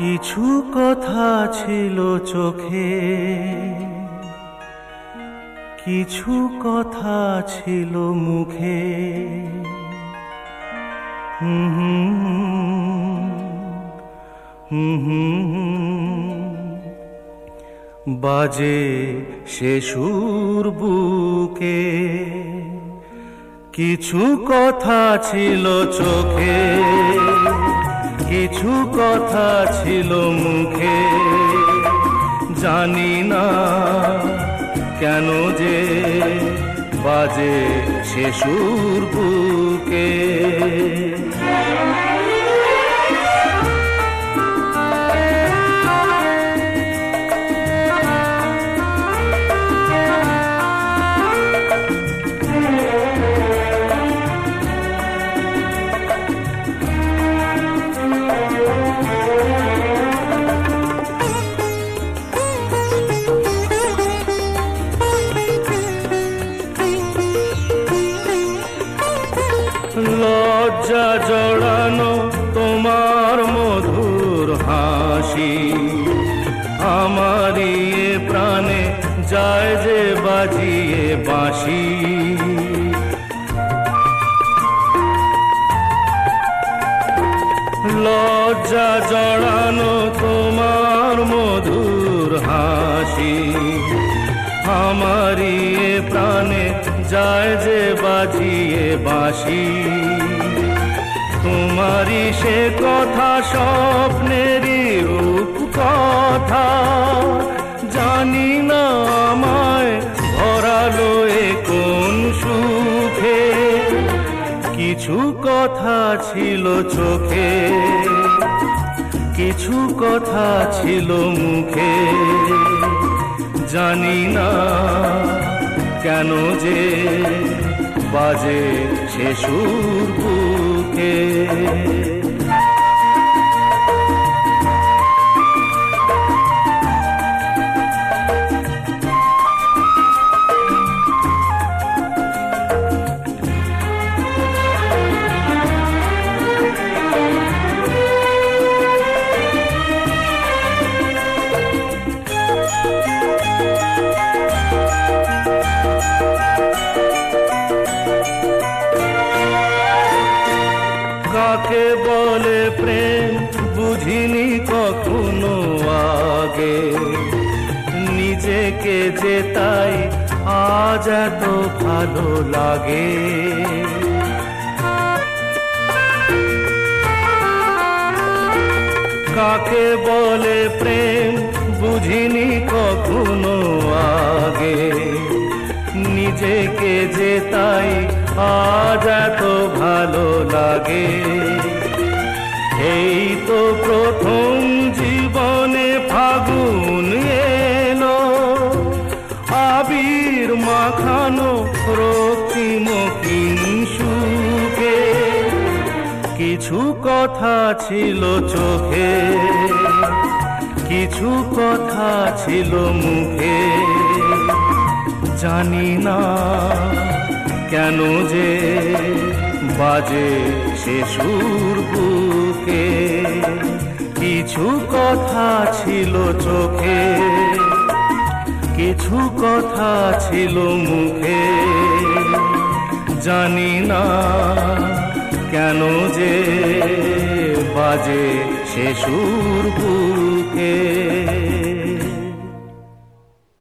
কিছু কথা ছিল চোখে। কিছু কথা ছিল মুখে। বাজে সে সুর বুকে। কিছু কথা ছিল চোখে। কিছু কথা ছিল মুখে। জানি না কেন যে বাজে সে সুর বুকে। লজ্জা জড়ানো তোমার মধুর হাসি। আমারই প্রাণে যায় যে বাজিয়ে বাঁশি। লজ্জা জড়ানো তোমার মধুর হাসি। আমারই প্রাণে যায় যে বাজিয়ে বাঁশি। তোমারই সে কথা, স্বপ্নেরই রূপ কথা। জানি না আমায় ভরালো এ কোন সুখে। কিছু কথা ছিল চোখে, কিছু কথা ছিল মুখে। জানি না কেন যে বাজে সে সুর বুকে কখনো আগে। নিজেকে যে তাই আজ এত ভালো লাগে। কাকে বলে প্রেম বুঝিনি কখনো আগে। নিজেকে যে তাই আজ এত ভালো লাগে। এই তো প্রথম কিছু কথা ছিল চোখে, কিছু কথা ছিল মুখে। জানি না কেন যে বাজে সে সুর বুকে। কিছু কথা ছিল চোখে, কিছু কথা ছিল মুখে। জানি না কেন যে বাজে সে সুর বুকে।